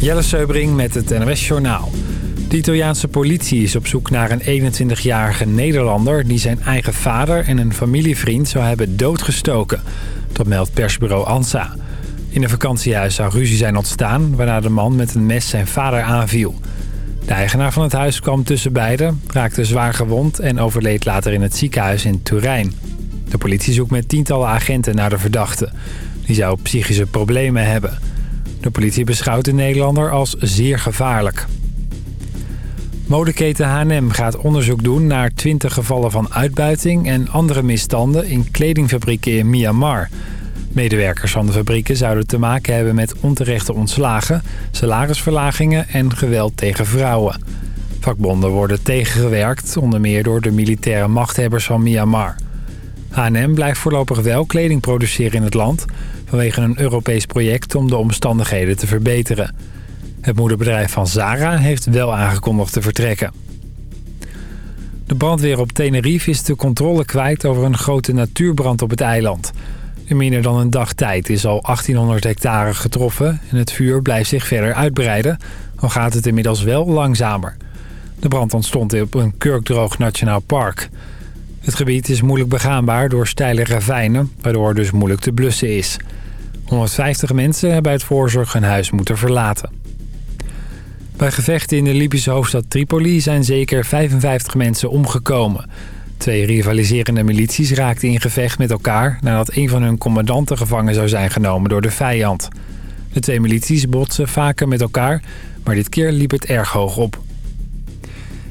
Jelle Seubring met het NOS Journaal. De Italiaanse politie is op zoek naar een 21-jarige Nederlander... die zijn eigen vader en een familievriend zou hebben doodgestoken. Dat meldt persbureau ANSA. In een vakantiehuis zou ruzie zijn ontstaan... waarna de man met een mes zijn vader aanviel. De eigenaar van het huis kwam tussen beiden, raakte zwaar gewond... en overleed later in het ziekenhuis in Turijn. De politie zoekt met tientallen agenten naar de verdachte. Die zou psychische problemen hebben... De politie beschouwt de Nederlander als zeer gevaarlijk. Modeketen H&M gaat onderzoek doen naar 20 gevallen van uitbuiting... en andere misstanden in kledingfabrieken in Myanmar. Medewerkers van de fabrieken zouden te maken hebben met onterechte ontslagen... salarisverlagingen en geweld tegen vrouwen. Vakbonden worden tegengewerkt, onder meer door de militaire machthebbers van Myanmar. H&M blijft voorlopig wel kleding produceren in het land vanwege een Europees project om de omstandigheden te verbeteren. Het moederbedrijf van Zara heeft wel aangekondigd te vertrekken. De brandweer op Tenerife is de controle kwijt over een grote natuurbrand op het eiland. In minder dan een dag tijd is al 1800 hectare getroffen en het vuur blijft zich verder uitbreiden, al gaat het inmiddels wel langzamer. De brand ontstond op een kurkdroog nationaal park. Het gebied is moeilijk begaanbaar door steile ravijnen, waardoor dus moeilijk te blussen is. 150 mensen hebben uit voorzorg hun huis moeten verlaten. Bij gevechten in de Libische hoofdstad Tripoli zijn zeker 55 mensen omgekomen. Twee rivaliserende milities raakten in gevecht met elkaar... nadat een van hun commandanten gevangen zou zijn genomen door de vijand. De twee milities botsen vaker met elkaar, maar dit keer liep het erg hoog op.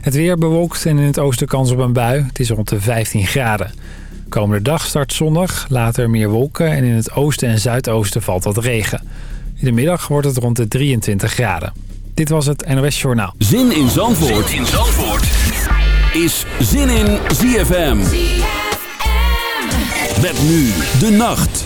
Het weer bewolkt en in het oosten kans op een bui. Het is rond de 15 graden. Komende dag start zonnig, later meer wolken en in het oosten en zuidoosten valt wat regen. In de middag wordt het rond de 23 graden. Dit was het NOS Journaal. Zin in Zandvoort, zin in Zandvoort. is Zin in ZFM. ZFM. Met nu de nacht.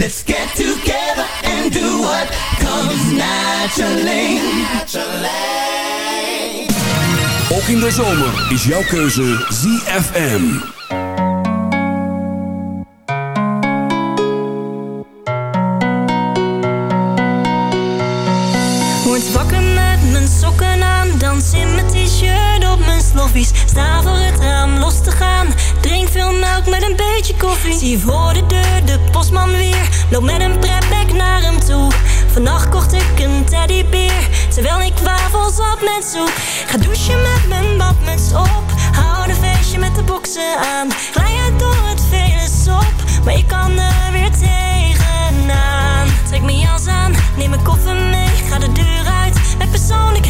Let's get together and do what comes naturally. Ook in de zomer is jouw keuze ZFM. Sta voor het raam los te gaan. Drink veel melk met een beetje koffie. Zie voor de deur de postman weer. Loop met een prepback naar hem toe. Vannacht kocht ik een teddybeer, terwijl ik wafels op met soep. Ga douchen met mijn badmuts op, hou een feestje met de boksen aan. Ga uit door het vele sop, maar ik kan er weer tegenaan. Trek mijn jas aan, neem mijn koffer mee, ga de deur uit, met persoonlijkheid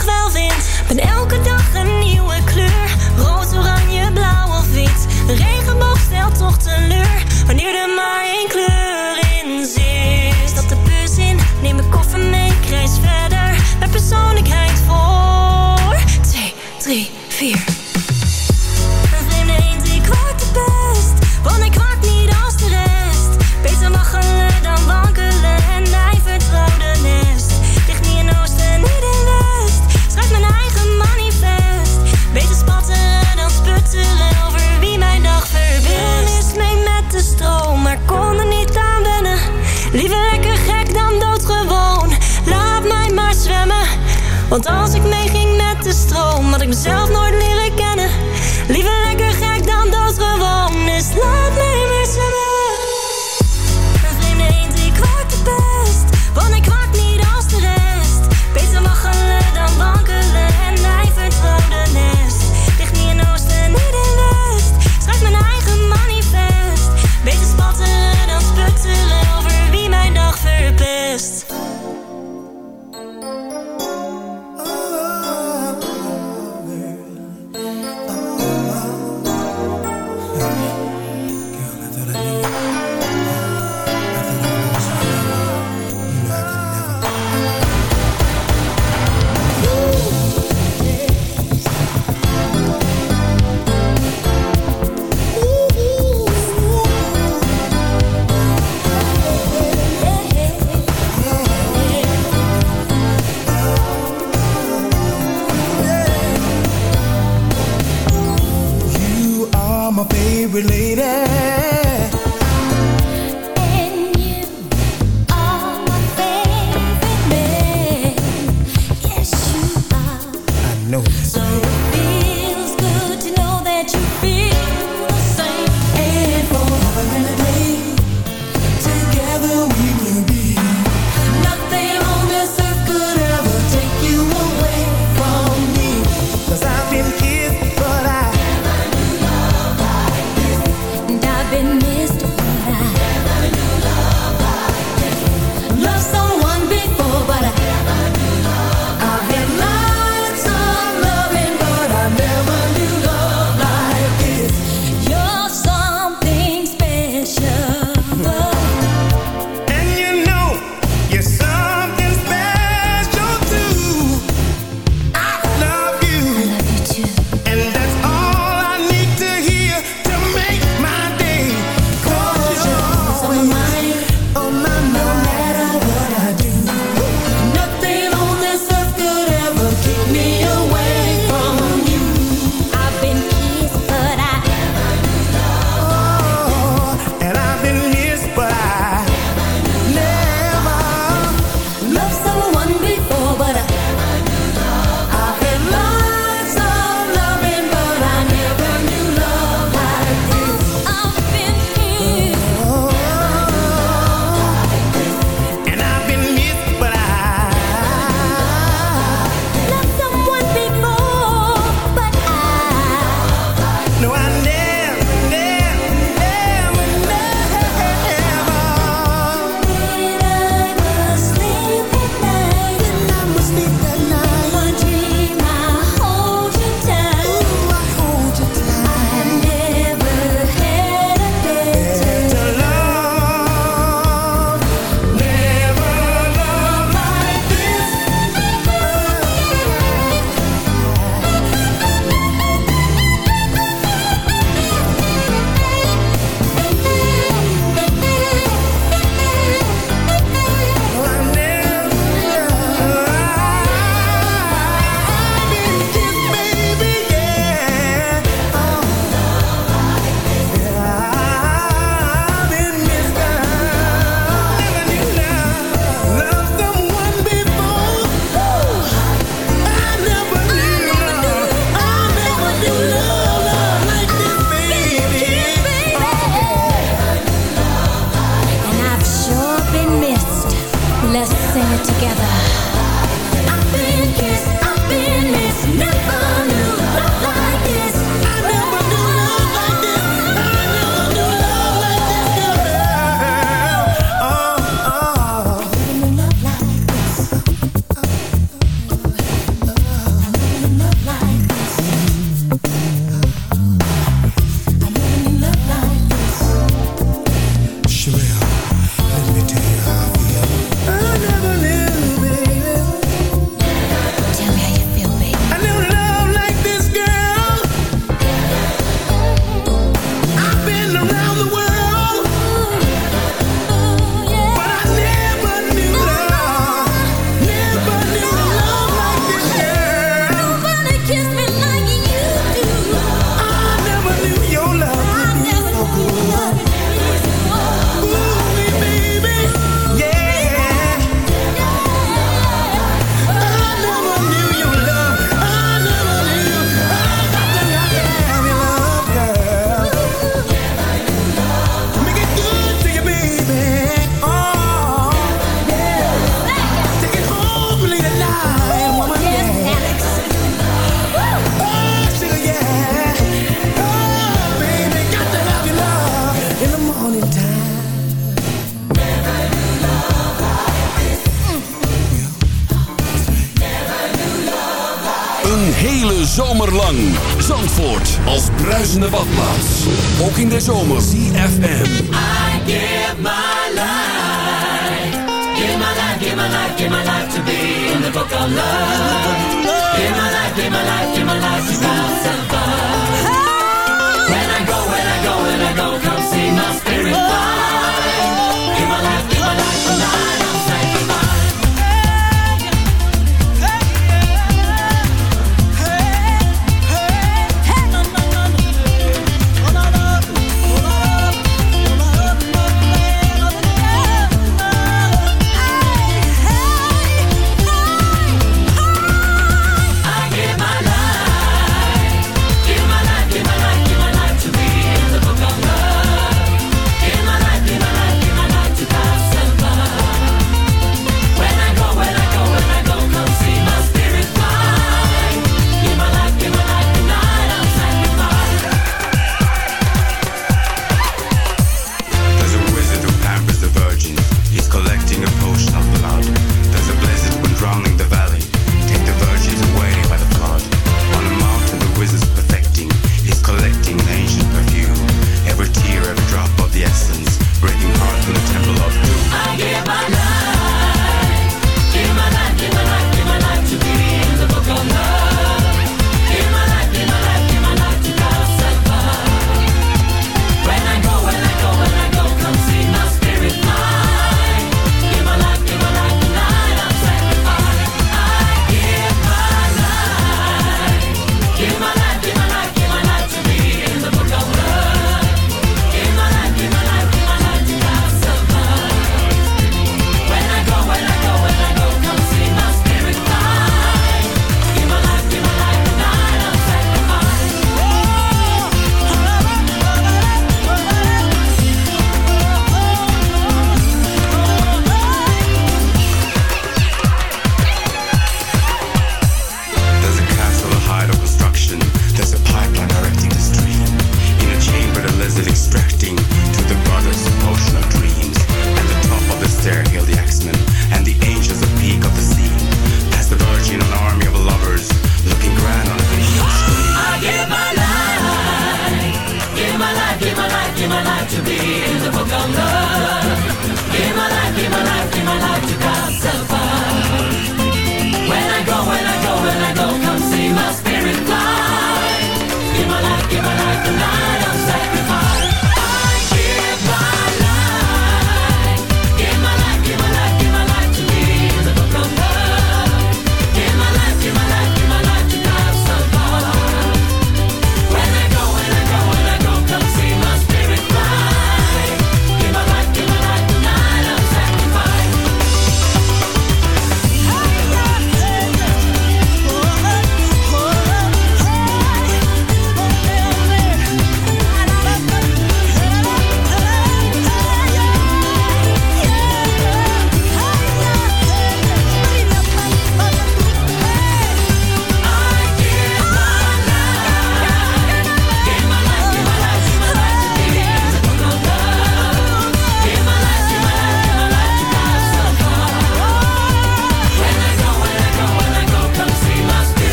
zomerlang. Zandvoort als bruisende badplaats. Ook in de zomer. CFM. I give my life. Give my life, give my life, give my life to be in the book of love. Give my life, give my life, give my life to God.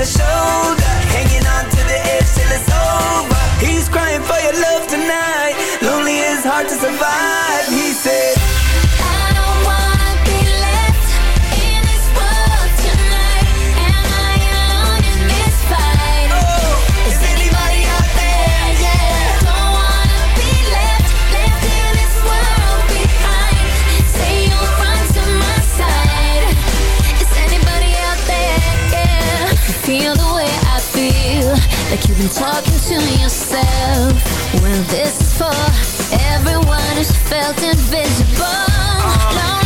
a shoulder, hanging on to the edge till it's over. He's crying for your love tonight. You've been talking to yourself. Well, this is for everyone who's felt invisible, um, lonely in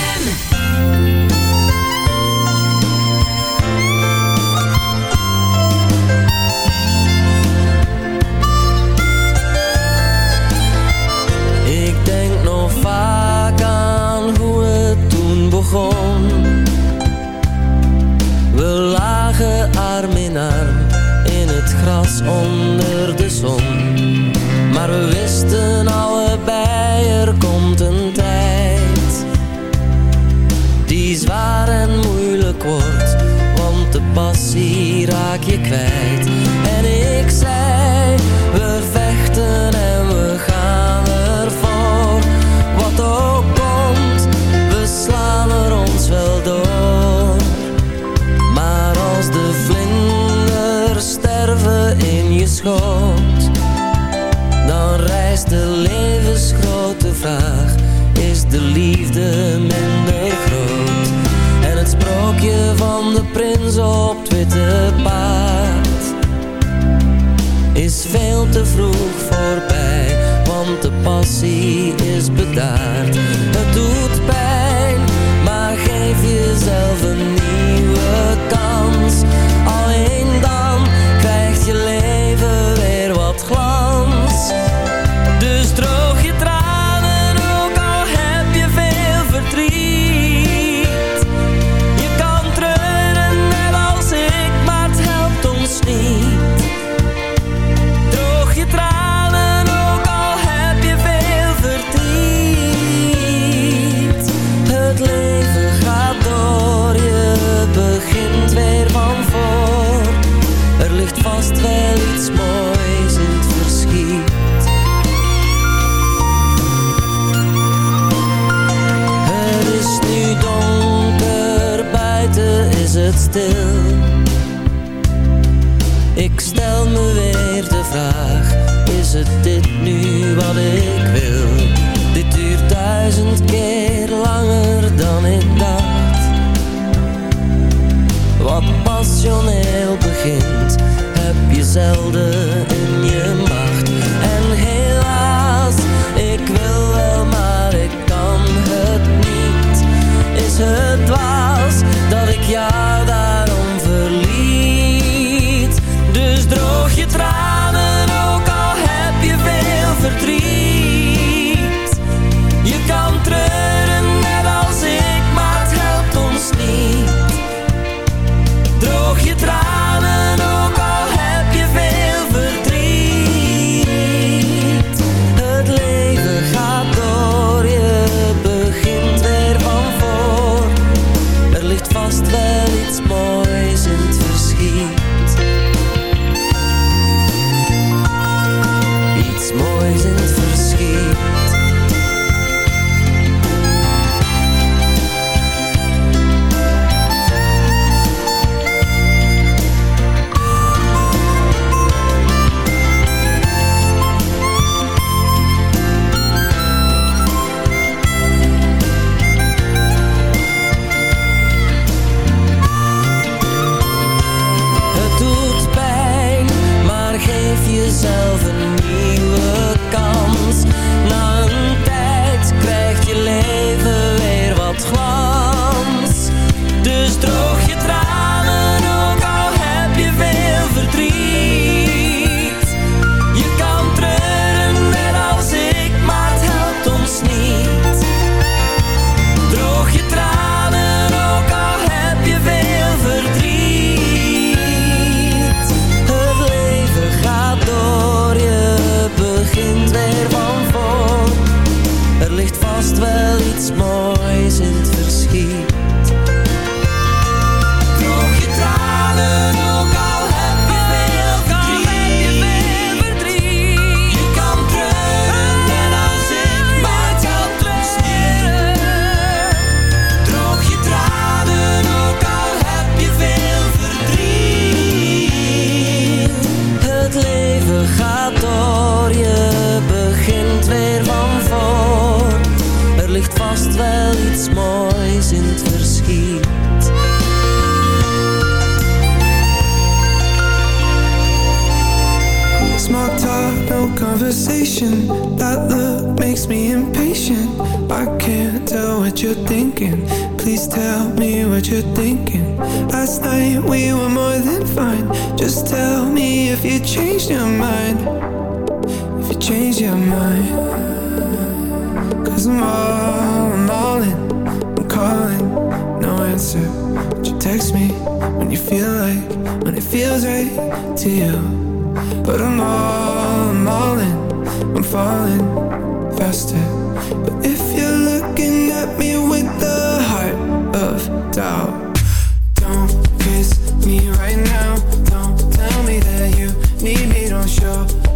show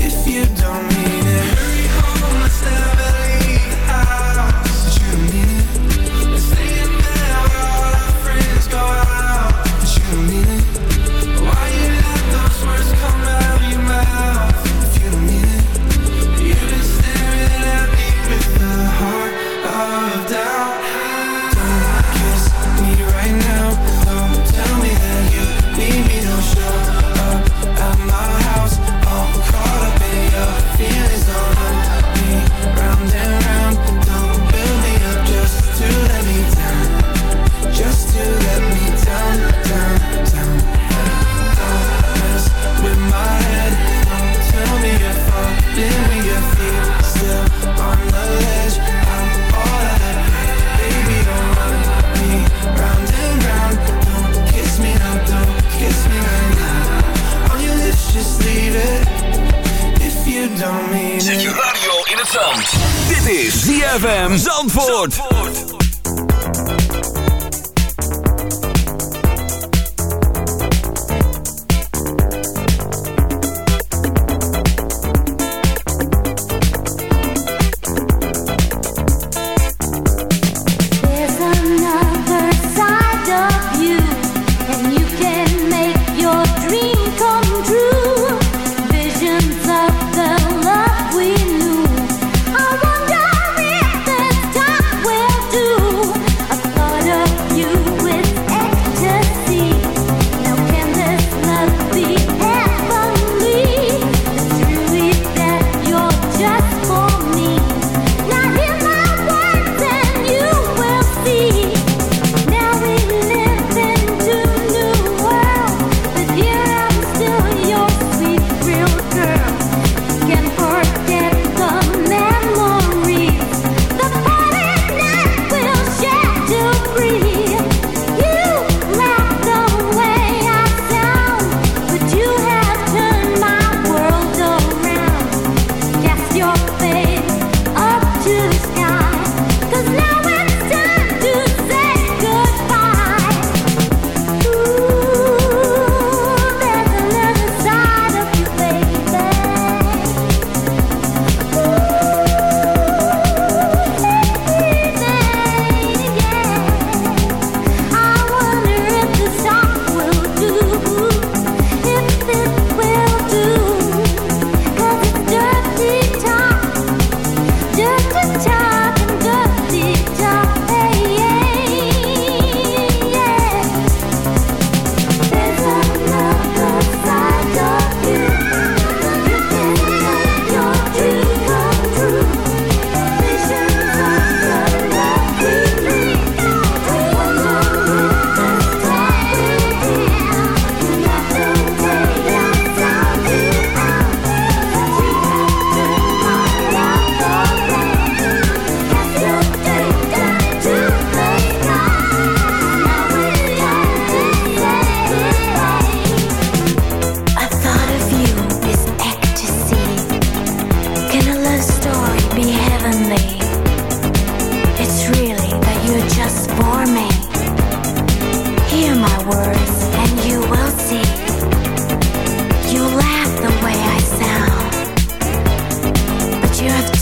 if you don't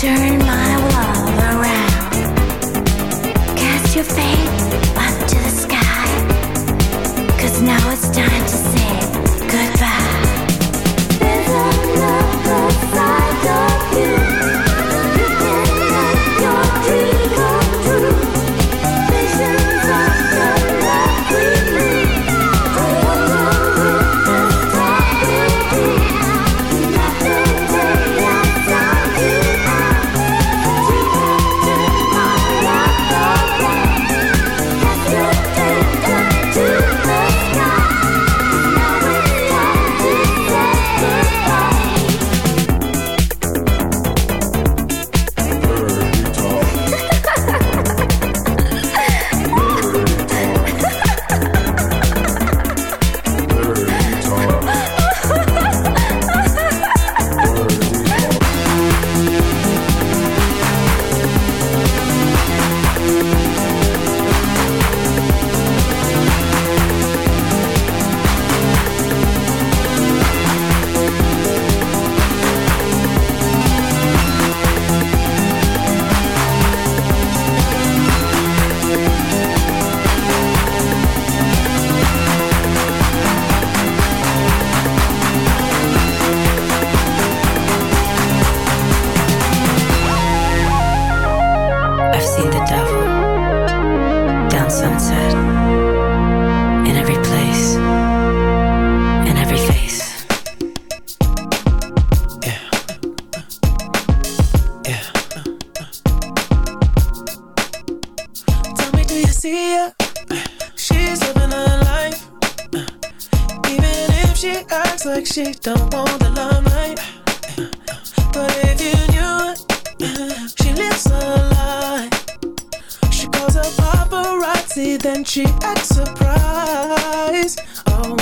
Turn see her? She's living her life. Even if she acts like she don't want the limelight. But if you knew it, she lives a life. She calls her paparazzi, then she acts surprised. Oh,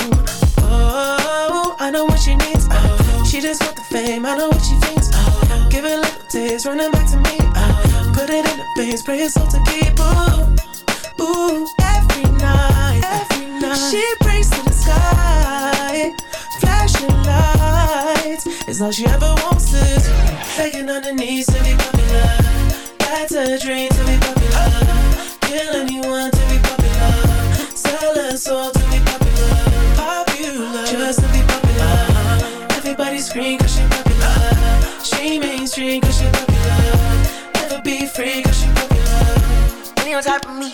oh, I know what she needs. Oh, she just want the fame. I know what she thinks. Oh, give it a little taste, running back to me. Oh, put it in the veins, pray it's all to keep. Ooh, ooh, every night, every night. She prays to the sky, flashing lights. It's all she ever wants is begging on her knees to be popular. That's a dream to be popular. Kill anyone to be popular. Sell her soul to be popular. Popular, just to be popular. Everybody scream cause she popular. She mainstream cause she popular. Never be free cause she popular. Money on top of me,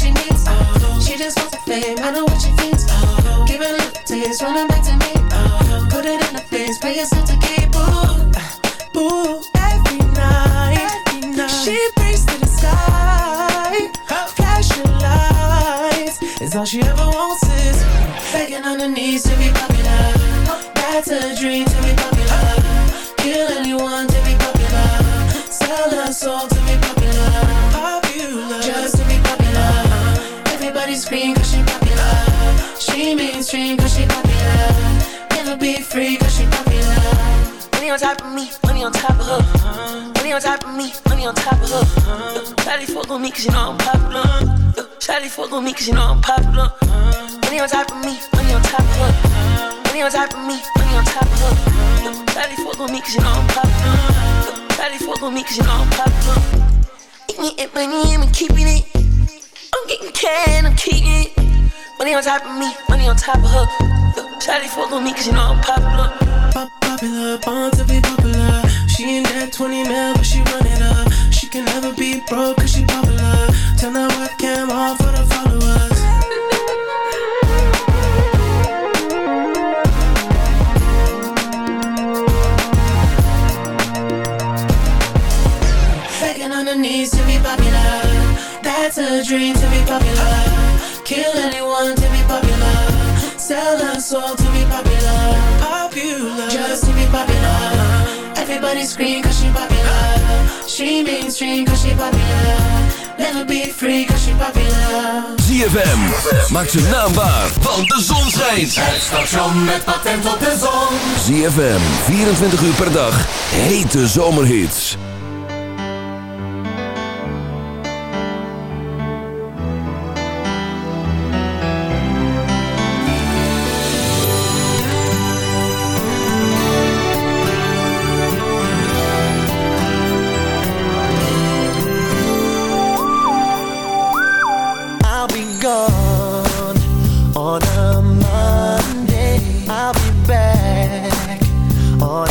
just wants the fame. I know what she thinks. Oh, give it a little taste, running back to me. Oh, put it in the face, pay yourself to keep. Ooh, ooh, every night, every night. She prays to the sky, flashing lights. Is all she ever wants is begging on her knees to be popular. That's a dream to be popular. Kill anyone to be popular. Sell her soul to free cause she popular. Money on top of me, money on top of her. Money on top of me, money on top of her. Daddy fuck on me cause you know I'm popular. Shawty fuck on me cause you know I'm popular. Money on top of me, money on top of her. Money on top of me, money on top of her. Daddy fuck on me cause you know I'm popular. Daddy fuck on me cause you know I'm popular. Eating it, money, I'm keeping it. I'm getting can, I'm keeping it. Money on top of me, money on top of her. Shawty fuck on me cause you know I'm popular. Pop popular, born to be popular. She ain't that 20 mil, but she run it up. She can never be broke cause she popular. Turn that webcam on for the Sell her soul to be popular. Popular, just to be popular. Everybody scream cause she popular. She mainstream cause she popular. Never be free cause she popular. ZFM, maak zijn naam waar, want de zon schijnt. Het station met patent op de zon. ZFM, 24 uur per dag, hete zomerhits. On a Monday. I'll be back on